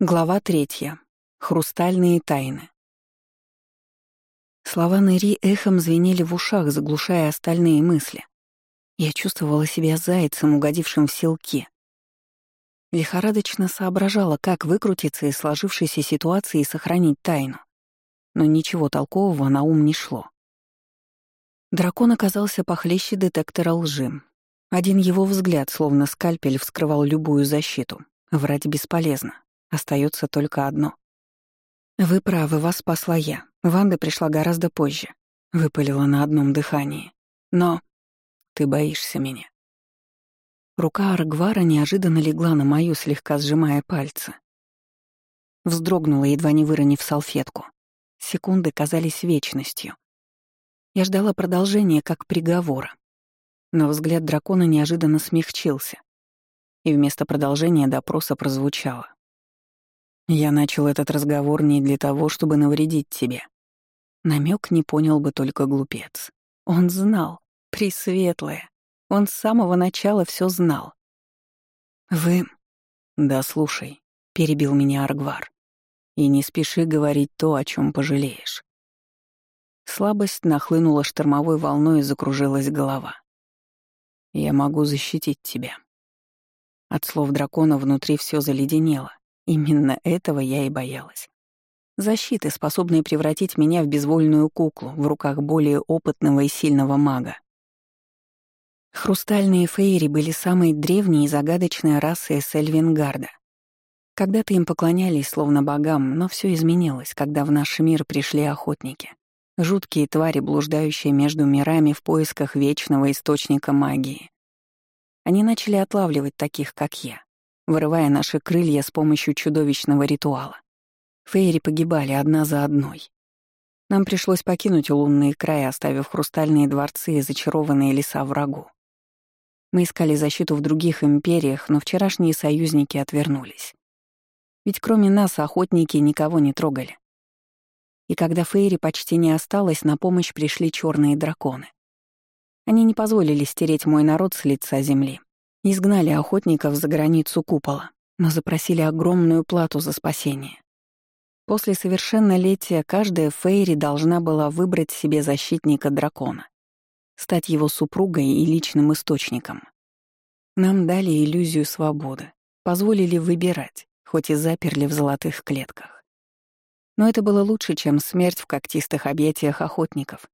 Глава третья. Хрустальные тайны. Слова Нэри эхом звенели в ушах, заглушая остальные мысли. Я чувствовала себя зайцем, угодившим в селки. Лихорадочно соображала, как выкрутиться из сложившейся ситуации и сохранить тайну. Но ничего толкового на ум не шло. Дракон оказался похлеще детектора лжи. Один его взгляд, словно скальпель, вскрывал любую защиту. Врать бесполезно. Остается только одно. «Вы правы, вас спасла я. Ванда пришла гораздо позже», — выпалила на одном дыхании. «Но ты боишься меня». Рука Аргвара неожиданно легла на мою, слегка сжимая пальцы. Вздрогнула, едва не выронив салфетку. Секунды казались вечностью. Я ждала продолжения как приговора. Но взгляд дракона неожиданно смягчился. И вместо продолжения допроса прозвучало. Я начал этот разговор не для того, чтобы навредить тебе. Намек не понял бы только глупец. Он знал, Пресветлое. Он с самого начала все знал. «Вы...» «Да слушай», — перебил меня Аргвар. «И не спеши говорить то, о чем пожалеешь». Слабость нахлынула штормовой волной и закружилась голова. «Я могу защитить тебя». От слов дракона внутри все заледенело. Именно этого я и боялась. Защиты, способные превратить меня в безвольную куклу в руках более опытного и сильного мага. Хрустальные фейри были самой древней и загадочной расой Сельвингарда. Когда-то им поклонялись словно богам, но все изменилось, когда в наш мир пришли охотники. Жуткие твари, блуждающие между мирами в поисках вечного источника магии. Они начали отлавливать таких, как я вырывая наши крылья с помощью чудовищного ритуала. Фейри погибали одна за одной. Нам пришлось покинуть лунные края, оставив хрустальные дворцы и зачарованные леса врагу. Мы искали защиту в других империях, но вчерашние союзники отвернулись. Ведь кроме нас охотники никого не трогали. И когда Фейри почти не осталось, на помощь пришли черные драконы. Они не позволили стереть мой народ с лица земли, Изгнали охотников за границу купола, но запросили огромную плату за спасение. После совершеннолетия каждая Фейри должна была выбрать себе защитника дракона, стать его супругой и личным источником. Нам дали иллюзию свободы, позволили выбирать, хоть и заперли в золотых клетках. Но это было лучше, чем смерть в когтистых объятиях охотников,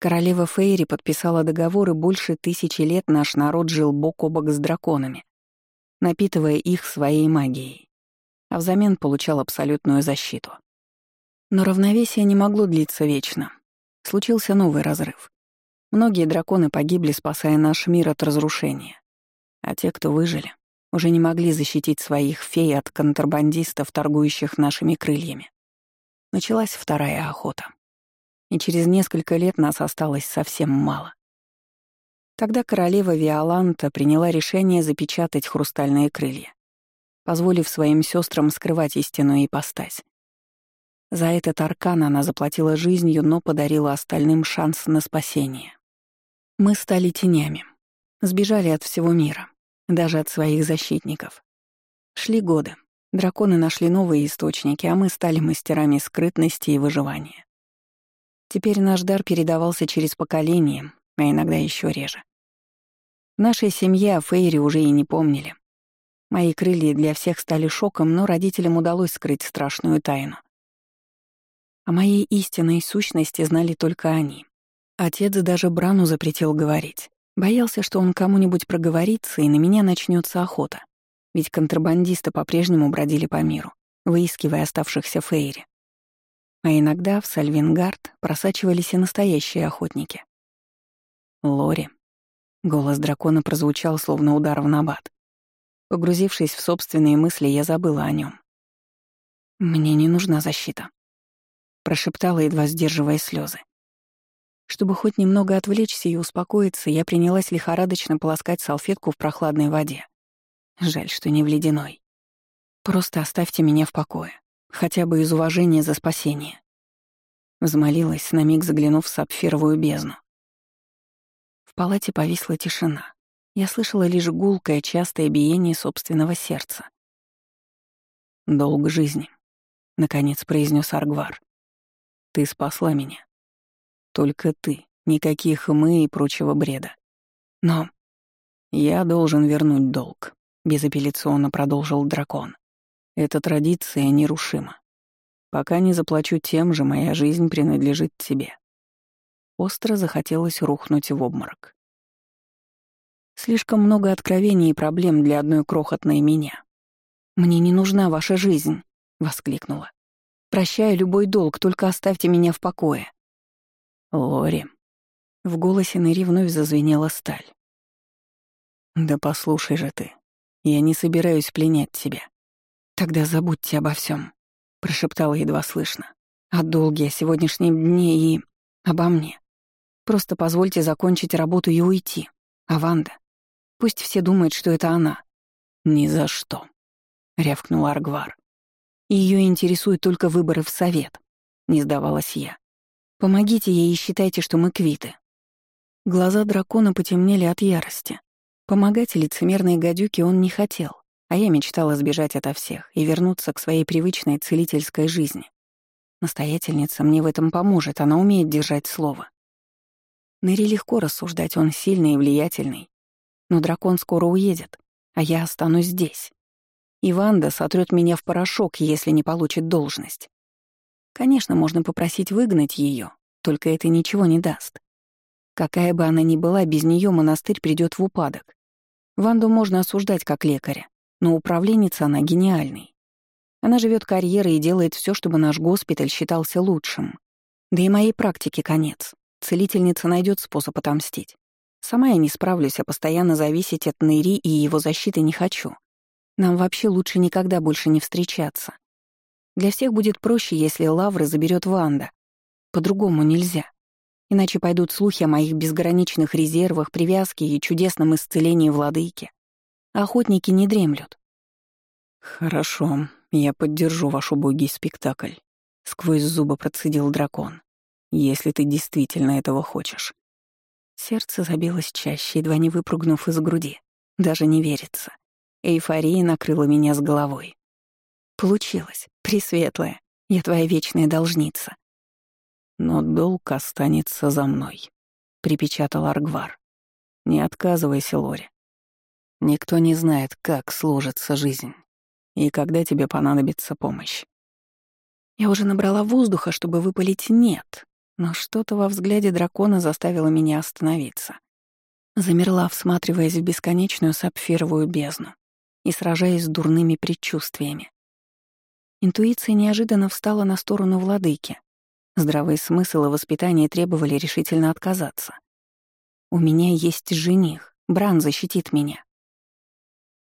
Королева Фейри подписала договор, и больше тысячи лет наш народ жил бок о бок с драконами, напитывая их своей магией, а взамен получал абсолютную защиту. Но равновесие не могло длиться вечно. Случился новый разрыв. Многие драконы погибли, спасая наш мир от разрушения. А те, кто выжили, уже не могли защитить своих фей от контрабандистов, торгующих нашими крыльями. Началась вторая охота и через несколько лет нас осталось совсем мало. Тогда королева Виоланта приняла решение запечатать хрустальные крылья, позволив своим сестрам скрывать истинную ипостась. За этот аркан она заплатила жизнью, но подарила остальным шанс на спасение. Мы стали тенями, сбежали от всего мира, даже от своих защитников. Шли годы. Драконы нашли новые источники, а мы стали мастерами скрытности и выживания. Теперь наш дар передавался через поколения, а иногда еще реже. Нашей семье о Фейре уже и не помнили. Мои крылья для всех стали шоком, но родителям удалось скрыть страшную тайну. О моей истинной сущности знали только они. Отец даже Брану запретил говорить. Боялся, что он кому-нибудь проговорится, и на меня начнется охота. Ведь контрабандисты по-прежнему бродили по миру, выискивая оставшихся Фейри. А иногда в Сальвингард просачивались и настоящие охотники. Лори. Голос дракона прозвучал, словно удар в набат. Погрузившись в собственные мысли, я забыла о нем. «Мне не нужна защита», — прошептала, едва сдерживая слезы. Чтобы хоть немного отвлечься и успокоиться, я принялась лихорадочно полоскать салфетку в прохладной воде. Жаль, что не в ледяной. Просто оставьте меня в покое. Хотя бы из уважения за спасение. Взмолилась, на миг заглянув в сапфировую бездну. В палате повисла тишина. Я слышала лишь гулкое, частое биение собственного сердца. долг жизни», — наконец произнес Аргвар. «Ты спасла меня. Только ты, никаких «мы» и прочего бреда. Но я должен вернуть долг», — безапелляционно продолжил дракон. «Эта традиция нерушима. Пока не заплачу тем же, моя жизнь принадлежит тебе». Остро захотелось рухнуть в обморок. Слишком много откровений и проблем для одной крохотной меня. «Мне не нужна ваша жизнь», — воскликнула. «Прощаю любой долг, только оставьте меня в покое». «Лори». В голосе Нэри вновь зазвенела сталь. «Да послушай же ты. Я не собираюсь пленять тебя». «Тогда забудьте обо всем, прошептала едва слышно. «О долге, о сегодняшнем дне и... обо мне. Просто позвольте закончить работу и уйти. А Ванда? Пусть все думают, что это она». «Ни за что», — рявкнул Аргвар. Ее интересуют только выборы в совет», — не сдавалась я. «Помогите ей и считайте, что мы квиты». Глаза дракона потемнели от ярости. Помогать лицемерной гадюке он не хотел, а я мечтала сбежать ото всех и вернуться к своей привычной целительской жизни. Настоятельница мне в этом поможет, она умеет держать слово. Нэри легко рассуждать, он сильный и влиятельный, но дракон скоро уедет, а я останусь здесь. И Ванда сотрёт меня в порошок, если не получит должность. Конечно, можно попросить выгнать её, только это ничего не даст. Какая бы она ни была, без неё монастырь придёт в упадок. Ванду можно осуждать как лекаря, но управленница она гениальной. Она живёт карьерой и делает всё, чтобы наш госпиталь считался лучшим. Да и моей практике конец. Целительница найдёт способ отомстить. Сама я не справлюсь, а постоянно зависеть от Нэри и его защиты не хочу. Нам вообще лучше никогда больше не встречаться. Для всех будет проще, если лавры заберет Ванда. По-другому нельзя. Иначе пойдут слухи о моих безграничных резервах, привязке и чудесном исцелении владыки. Охотники не дремлют. «Хорошо, я поддержу ваш убогий спектакль», — сквозь зубы процедил дракон. «Если ты действительно этого хочешь». Сердце забилось чаще, едва не выпрыгнув из груди. Даже не верится. Эйфория накрыла меня с головой. Получилось, Пресветлая, я твоя вечная должница. Но долг останется за мной, припечатал Аргвар. Не отказывайся, Лори. Никто не знает, как сложится жизнь и когда тебе понадобится помощь. Я уже набрала воздуха, чтобы выпалить «нет», но что-то во взгляде дракона заставило меня остановиться. Замерла, всматриваясь в бесконечную сапфировую бездну и сражаясь с дурными предчувствиями. Интуиция неожиданно встала на сторону владыки. Здравый смысл и воспитание требовали решительно отказаться. «У меня есть жених, Бран защитит меня».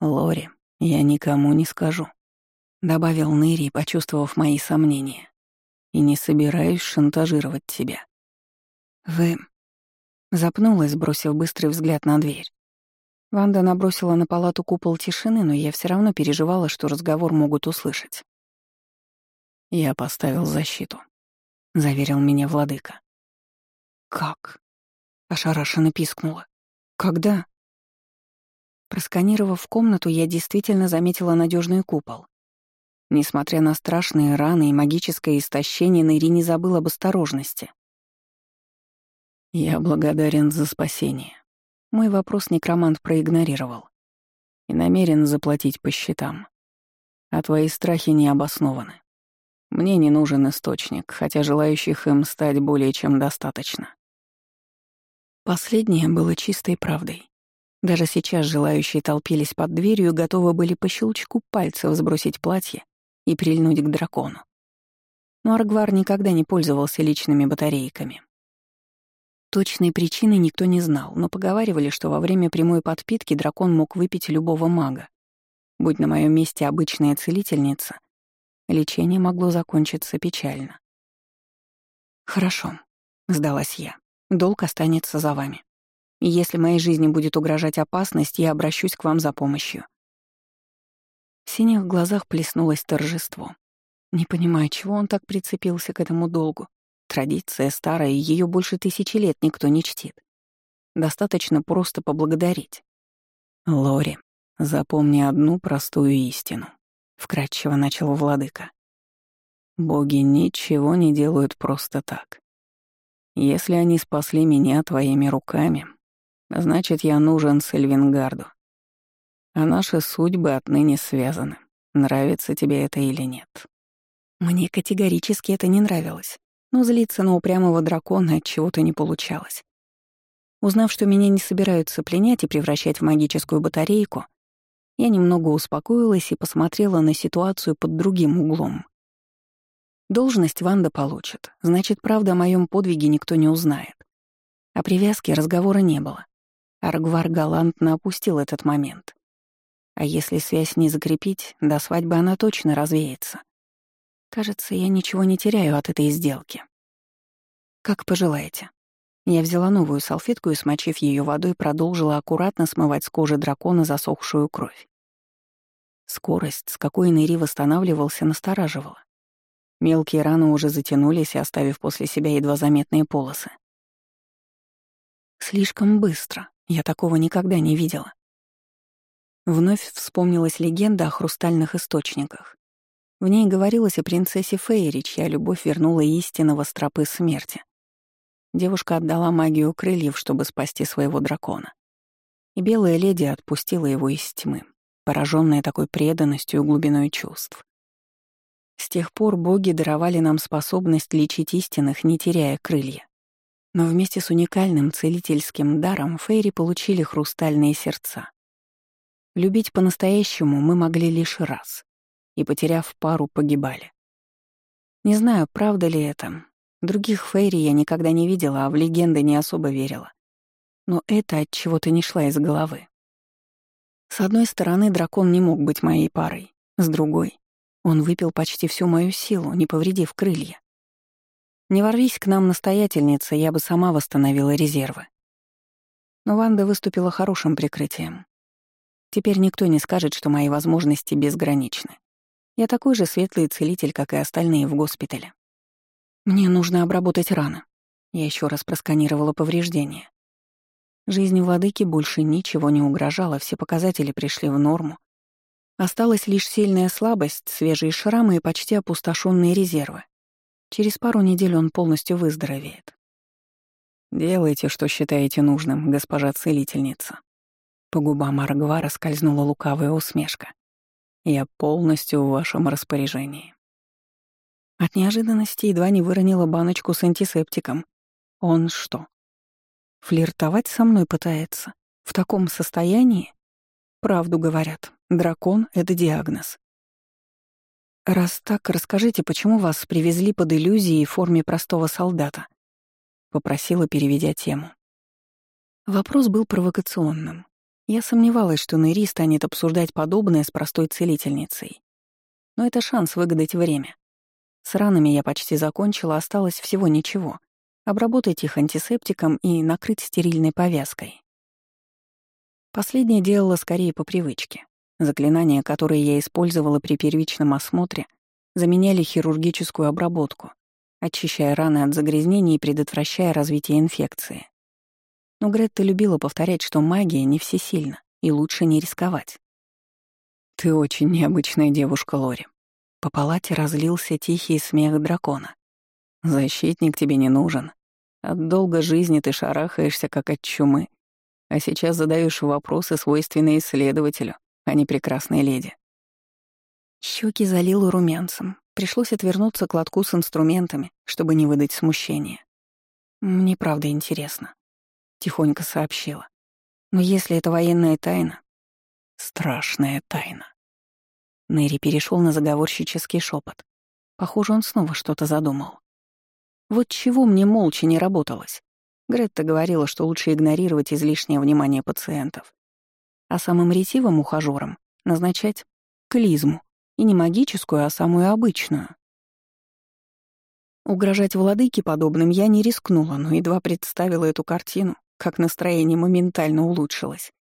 «Лори, я никому не скажу», — добавил Нэри, почувствовав мои сомнения и не собираюсь шантажировать тебя». «Вы...» Запнулась, бросив быстрый взгляд на дверь. Ванда набросила на палату купол тишины, но я все равно переживала, что разговор могут услышать. «Я поставил защиту», — заверил меня владыка. «Как?» — ошарашенно пискнула. «Когда?» Просканировав комнату, я действительно заметила надежный купол. Несмотря на страшные раны и магическое истощение, Нэри не забыл об осторожности. «Я благодарен за спасение». Мой вопрос некромант проигнорировал. «И намерен заплатить по счетам. А твои страхи не обоснованы. Мне не нужен источник, хотя желающих им стать более чем достаточно». Последнее было чистой правдой. Даже сейчас желающие толпились под дверью и готовы были по щелчку пальцев сбросить платье и прильнуть к дракону. Но Аргвар никогда не пользовался личными батарейками. Точной причины никто не знал, но поговаривали, что во время прямой подпитки дракон мог выпить любого мага. Будь на моем месте обычная целительница, лечение могло закончиться печально. «Хорошо», — сдалась я. «Долг останется за вами. И если моей жизни будет угрожать опасность, я обращусь к вам за помощью. В синих глазах плеснулось торжество. Не понимаю, чего он так прицепился к этому долгу. Традиция старая, ее больше тысячи лет никто не чтит. Достаточно просто поблагодарить. Лори, запомни одну простую истину. вкратчиво начал владыка. Боги ничего не делают просто так. Если они спасли меня твоими руками, значит, я нужен Сельвингарду. А наши судьбы отныне связаны, нравится тебе это или нет. Мне категорически это не нравилось, но злиться на упрямого дракона от чего-то не получалось. Узнав, что меня не собираются пленять и превращать в магическую батарейку, я немного успокоилась и посмотрела на ситуацию под другим углом. Должность Ванда получит, значит, правда о моем подвиге никто не узнает. О привязке разговора не было. Аргвар галантно опустил этот момент. А если связь не закрепить, до свадьбы она точно развеется. Кажется, я ничего не теряю от этой сделки. Как пожелаете. Я взяла новую салфетку и, смочив ее водой, продолжила аккуратно смывать с кожи дракона засохшую кровь. Скорость, с какой Нэри восстанавливался, настораживала. Мелкие раны уже затянулись, оставив после себя едва заметные полосы. Слишком быстро. Я такого никогда не видела. Вновь вспомнилась легенда о хрустальных источниках. В ней говорилось о принцессе Фейри, чья любовь вернула истинного стропы смерти. Девушка отдала магию крыльев, чтобы спасти своего дракона. И белая леди отпустила его из тьмы, пораженная такой преданностью и глубиной чувств. С тех пор боги даровали нам способность лечить истинных, не теряя крылья. Но вместе с уникальным целительским даром Фейри получили хрустальные сердца. Любить по-настоящему мы могли лишь раз, и, потеряв пару, погибали. Не знаю, правда ли это. Других Фейри я никогда не видела, а в легенды не особо верила. Но это от чего-то не шла из головы. С одной стороны, дракон не мог быть моей парой, с другой он выпил почти всю мою силу, не повредив крылья. Не ворвись к нам настоятельница, я бы сама восстановила резервы. Но Ванда выступила хорошим прикрытием. Теперь никто не скажет, что мои возможности безграничны. Я такой же светлый целитель, как и остальные в госпитале. Мне нужно обработать раны. Я еще раз просканировала повреждения. Жизни владыки больше ничего не угрожало, все показатели пришли в норму, Осталась лишь сильная слабость, свежие шрамы и почти опустошенные резервы. Через пару недель он полностью выздоровеет. «Делайте, что считаете нужным, госпожа целительница». По губам Аргвара скользнула лукавая усмешка. «Я полностью в вашем распоряжении». От неожиданности едва не выронила баночку с антисептиком. Он что, флиртовать со мной пытается? В таком состоянии? Правду говорят, дракон — это диагноз. «Раз так, расскажите, почему вас привезли под иллюзией в форме простого солдата?» — попросила, переведя тему. Вопрос был провокационным. Я сомневалась, что Нэри станет обсуждать подобное с простой целительницей. Но это шанс выгадать время. С ранами я почти закончила, осталось всего ничего. Обработать их антисептиком и накрыть стерильной повязкой. Последнее делала скорее по привычке. Заклинания, которые я использовала при первичном осмотре, заменяли хирургическую обработку, очищая раны от загрязнений и предотвращая развитие инфекции. Но Гретта любила повторять, что магия не всесильна, и лучше не рисковать. «Ты очень необычная девушка, Лори». По палате разлился тихий смех дракона. «Защитник тебе не нужен. От долга жизни ты шарахаешься, как от чумы, а сейчас задаешь вопросы, свойственные исследователю, а не прекрасной леди. Щеки залило румянцем. Пришлось отвернуться к лотку с инструментами, чтобы не выдать смущения. «Мне правда интересно», — тихонько сообщила. «Но если это военная тайна...» «Страшная тайна». Нэри перешел на заговорщический шепот. Похоже, он снова что-то задумал. Вот чего мне молча не работалось. Гретта говорила, что лучше игнорировать излишнее внимание пациентов. А самым ретивым ухажёрам назначать клизму. И не магическую, а самую обычную. Угрожать владыке подобным я не рискнула, но едва представила эту картину, как настроение моментально улучшилось.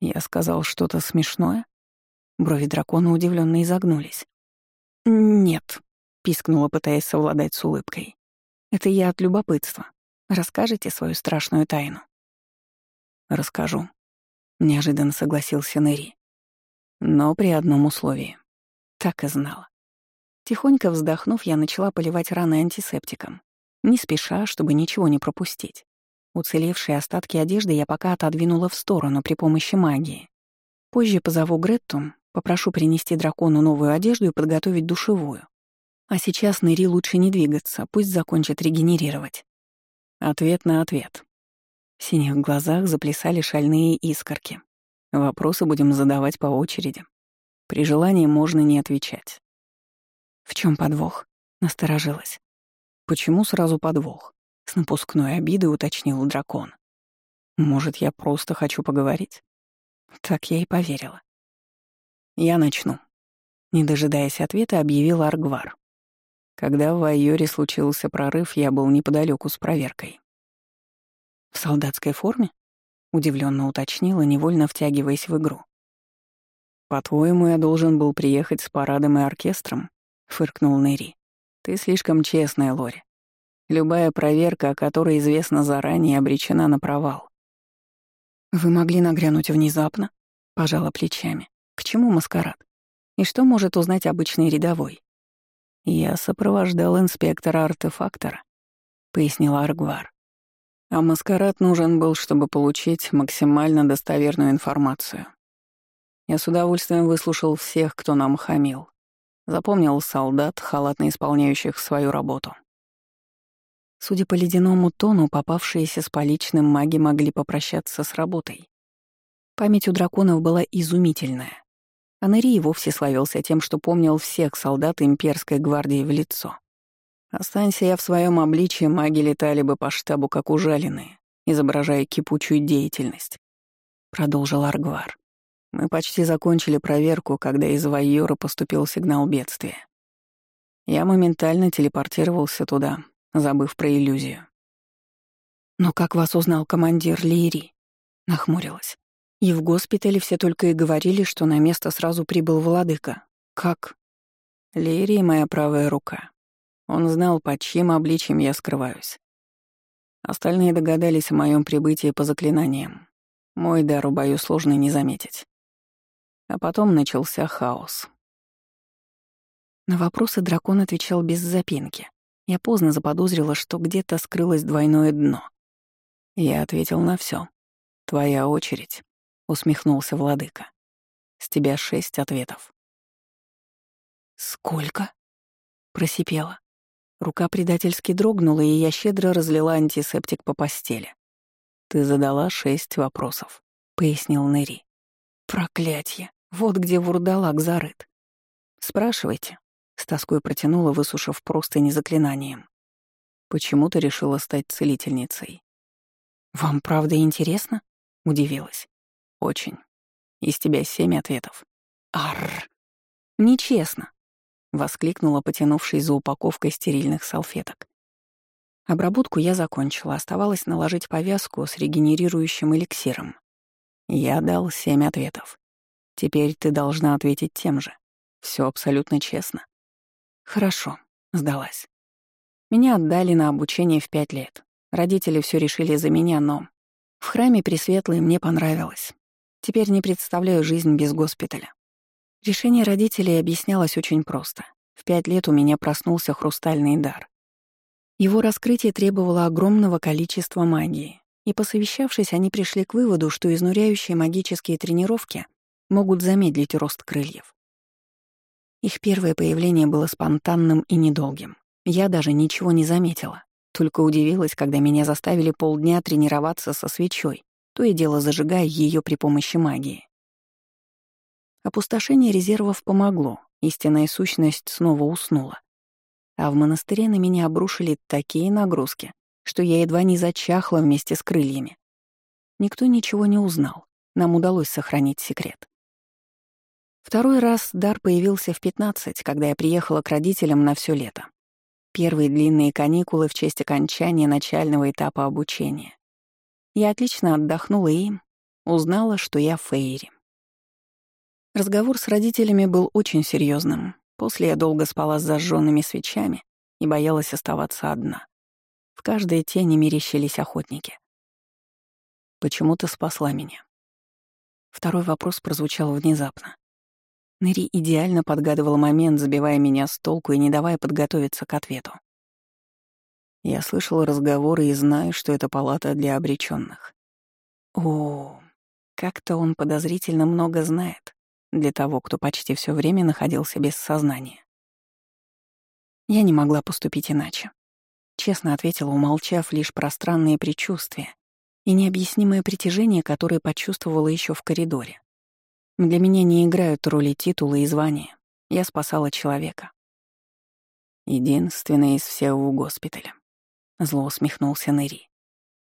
Я сказал что-то смешное? Брови дракона удивленно изогнулись. «Нет», — пискнула, пытаясь совладать с улыбкой. «Это я от любопытства. Расскажете свою страшную тайну?» «Расскажу», — неожиданно согласился Нэри. «Но при одном условии. Так и знала. Тихонько вздохнув, я начала поливать раны антисептиком. Не спеша, чтобы ничего не пропустить. Уцелевшие остатки одежды я пока отодвинула в сторону при помощи магии. Позже позову Гретту, попрошу принести дракону новую одежду и подготовить душевую. А сейчас Нэри лучше не двигаться, пусть закончит регенерировать. Ответ на ответ. В синих глазах заплясали шальные искорки. Вопросы будем задавать по очереди. При желании можно не отвечать. В чем подвох? Насторожилась. Почему сразу подвох? С напускной обидой уточнил дракон. Может, я просто хочу поговорить? Так я и поверила. Я начну. Не дожидаясь ответа, объявил Аргвар. Когда в Айоре случился прорыв, я был неподалеку с проверкой. «В солдатской форме?» — удивленно уточнила, невольно втягиваясь в игру. «По-твоему, я должен был приехать с парадом и оркестром?» — фыркнул Нэри. «Ты слишком честная, Лори. Любая проверка, о которой известно заранее, обречена на провал». «Вы могли нагрянуть внезапно?» — пожала плечами. «К чему маскарад? И что может узнать обычный рядовой?» «Я сопровождал инспектора-артефактора», — пояснил Аргвар. «А маскарад нужен был, чтобы получить максимально достоверную информацию. Я с удовольствием выслушал всех, кто нам хамил. Запомнил солдат, халатно исполняющих свою работу. Судя по ледяному тону, попавшиеся с поличным маги могли попрощаться с работой. Память у драконов была изумительная. Анери вовсе славился тем, что помнил всех солдат имперской гвардии в лицо. Останься я в своем обличье, маги летали бы по штабу как ужаленные, изображая кипучую деятельность. Продолжил Аргвар. Мы почти закончили проверку, когда из Вайора поступил сигнал бедствия. Я моментально телепортировался туда, забыв про иллюзию. «Но как вас узнал командир Лири?» — нахмурилась. «И в госпитале все только и говорили, что на место сразу прибыл владыка. Как?» Лири — моя правая рука. Он знал, под чьим обличием я скрываюсь. Остальные догадались о моем прибытии по заклинаниям. Мой дар у бою сложно не заметить. А потом начался хаос. На вопросы дракон отвечал без запинки. Я поздно заподозрила, что где-то скрылось двойное дно. Я ответил на все. «Твоя очередь», — усмехнулся владыка. «С тебя шесть ответов». «Сколько?» — просипела. Рука предательски дрогнула, и я щедро разлила антисептик по постели. «Ты задала шесть вопросов», — пояснил Нэри. «Проклятье! Вот где вурдалак зарыт. Спрашивайте. С тоской протянула, высушив просто незаклинанием. Почему ты решила стать целительницей? Вам правда интересно? Удивилась. Очень. Из тебя семь ответов. Арр. Нечестно. Воскликнула, потянувшись за упаковкой стерильных салфеток. Обработку я закончила, оставалось наложить повязку с регенерирующим эликсиром. Я дал семь ответов. Теперь ты должна ответить тем же. Все абсолютно честно. Хорошо, сдалась. Меня отдали на обучение в пять лет. Родители все решили за меня, но... В храме Пресветлой мне понравилось. Теперь не представляю жизнь без госпиталя. Решение родителей объяснялось очень просто. В пять лет у меня проснулся хрустальный дар. Его раскрытие требовало огромного количества магии, и, посовещавшись, они пришли к выводу, что изнуряющие магические тренировки могут замедлить рост крыльев. Их первое появление было спонтанным и недолгим. Я даже ничего не заметила, только удивилась, когда меня заставили полдня тренироваться со свечой, то и дело зажигая ее при помощи магии. Опустошение резервов помогло, истинная сущность снова уснула. А в монастыре на меня обрушили такие нагрузки, что я едва не зачахла вместе с крыльями. Никто ничего не узнал, нам удалось сохранить секрет. Второй раз дар появился в 15, когда я приехала к родителям на все лето. Первые длинные каникулы в честь окончания начального этапа обучения. Я отлично отдохнула и узнала, что я Фейри. Разговор с родителями был очень серьезным. После я долго спала с зажженными свечами и боялась оставаться одна. В каждой тени мерещились охотники. «Почему ты спасла меня?» Второй вопрос прозвучал внезапно. Нэри идеально подгадывал момент, забивая меня с толку и не давая подготовиться к ответу. Я слышал разговоры и знаю, что это палата для обреченных. О, как-то он подозрительно много знает для того, кто почти все время находился без сознания. Я не могла поступить иначе. Честно ответила, умолчав лишь пространные предчувствия и необъяснимое притяжение, которое почувствовала еще в коридоре. Для меня не играют роли титулы и звания. Я спасала человека. Единственная из всех в госпитале. Зло усмехнулся Нэри.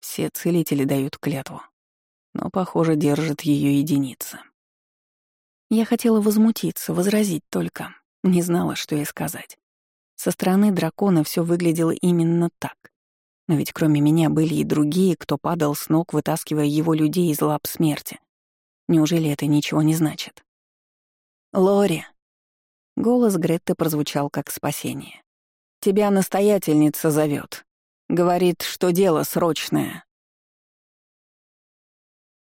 Все целители дают клятву, но, похоже, держат ее единицы. Я хотела возмутиться, возразить только. Не знала, что ей сказать. Со стороны дракона все выглядело именно так. Но ведь кроме меня были и другие, кто падал с ног, вытаскивая его людей из лап смерти. Неужели это ничего не значит? «Лори!» Голос Гретты прозвучал как спасение. «Тебя настоятельница зовет. Говорит, что дело срочное.